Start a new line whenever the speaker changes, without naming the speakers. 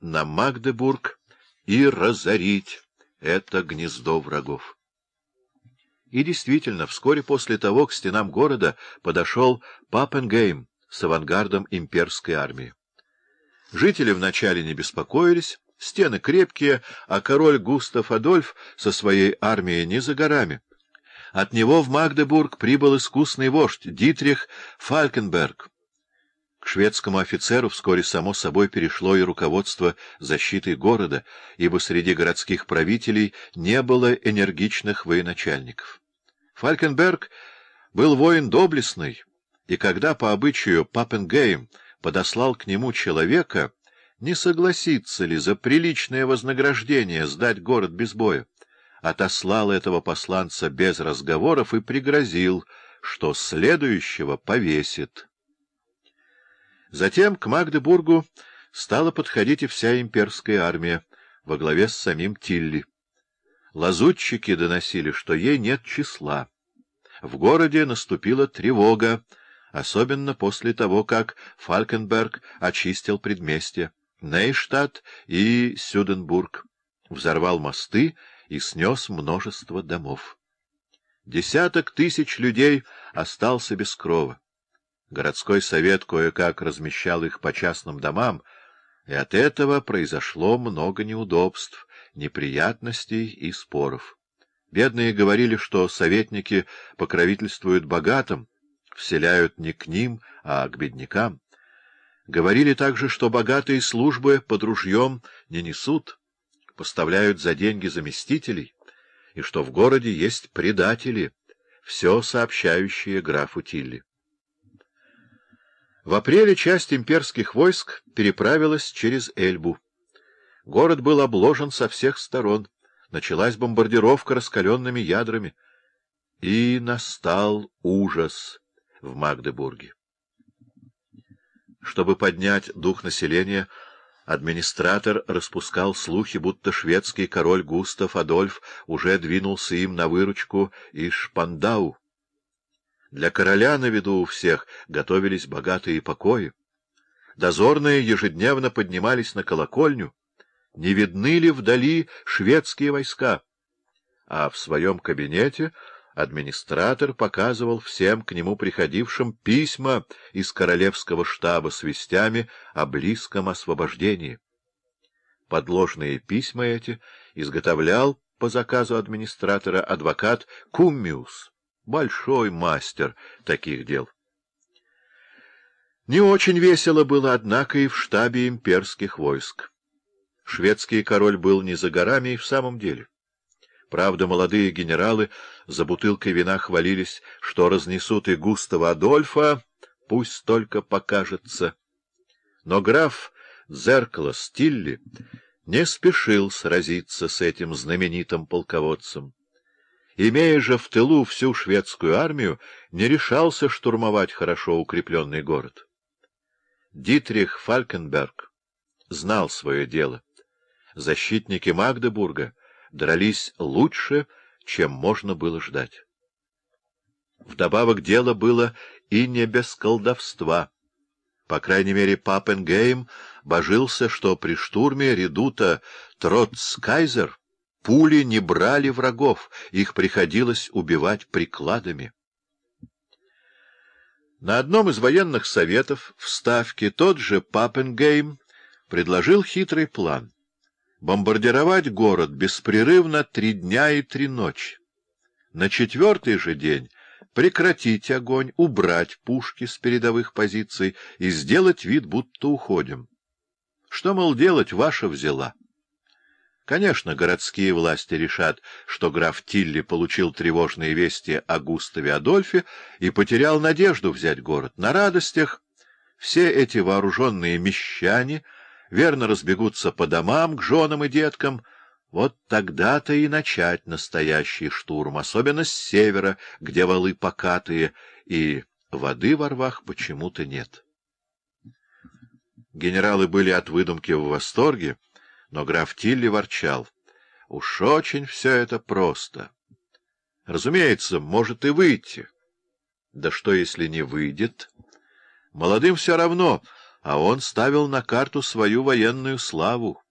на Магдебург и разорить это гнездо врагов. И действительно, вскоре после того к стенам города подошел Паппенгейм с авангардом имперской армии. Жители вначале не беспокоились, стены крепкие, а король Густав Адольф со своей армией не за горами. От него в Магдебург прибыл искусный вождь Дитрих Фалькенберг. Шведскому офицеру вскоре само собой перешло и руководство защитой города, ибо среди городских правителей не было энергичных военачальников. Фалькенберг был воин доблестный, и когда по обычаю Паппенгейм подослал к нему человека, не согласится ли за приличное вознаграждение сдать город без боя, отослал этого посланца без разговоров и пригрозил, что следующего повесит. Затем к Магдебургу стала подходить и вся имперская армия во главе с самим Тилли. Лазутчики доносили, что ей нет числа. В городе наступила тревога, особенно после того, как Фалкенберг очистил предместье, Нейштадт и Сюденбург, взорвал мосты и снес множество домов. Десяток тысяч людей остался без крова. Городской совет кое-как размещал их по частным домам, и от этого произошло много неудобств, неприятностей и споров. Бедные говорили, что советники покровительствуют богатым, вселяют не к ним, а к беднякам. Говорили также, что богатые службы под ружьем не несут, поставляют за деньги заместителей, и что в городе есть предатели, все сообщающие графу Тилли. В апреле часть имперских войск переправилась через Эльбу. Город был обложен со всех сторон, началась бомбардировка раскаленными ядрами, и настал ужас в Магдебурге. Чтобы поднять дух населения, администратор распускал слухи, будто шведский король Густав Адольф уже двинулся им на выручку из Шпандау. Для короля на виду у всех готовились богатые покои. Дозорные ежедневно поднимались на колокольню. Не видны ли вдали шведские войска? А в своем кабинете администратор показывал всем к нему приходившим письма из королевского штаба с вестями о близком освобождении. Подложные письма эти изготовлял по заказу администратора адвокат Куммиус, большой мастер таких дел. Не очень весело было, однако, и в штабе имперских войск. Шведский король был не за горами и в самом деле. Правда, молодые генералы за бутылкой вина хвалились, что разнесут и Густава Адольфа, пусть только покажется. Но граф Зеркало Стилли не спешил сразиться с этим знаменитым полководцем. Имея же в тылу всю шведскую армию, не решался штурмовать хорошо укрепленный город. Дитрих Фалькенберг знал свое дело. Защитники Магдебурга дрались лучше, чем можно было ждать. Вдобавок дело было и не без колдовства. По крайней мере, Паппенгейм божился, что при штурме редута Троцкайзер пули не брали врагов, их приходилось убивать прикладами. На одном из военных советов в Ставке тот же Паппенгейм предложил хитрый план — бомбардировать город беспрерывно три дня и три ночи. На четвертый же день прекратить огонь, убрать пушки с передовых позиций и сделать вид, будто уходим. Что, мол, делать, ваша взяла. Конечно, городские власти решат, что граф Тилли получил тревожные вести о Густаве Адольфе и потерял надежду взять город. На радостях все эти вооруженные мещане — верно разбегутся по домам к женам и деткам, вот тогда-то и начать настоящий штурм, особенно с севера, где валы покатые, и воды во рвах почему-то нет. Генералы были от выдумки в восторге, но граф Тилли ворчал. Уж очень все это просто. Разумеется, может и выйти. Да что, если не выйдет? Молодым все равно — а он ставил на карту свою военную славу.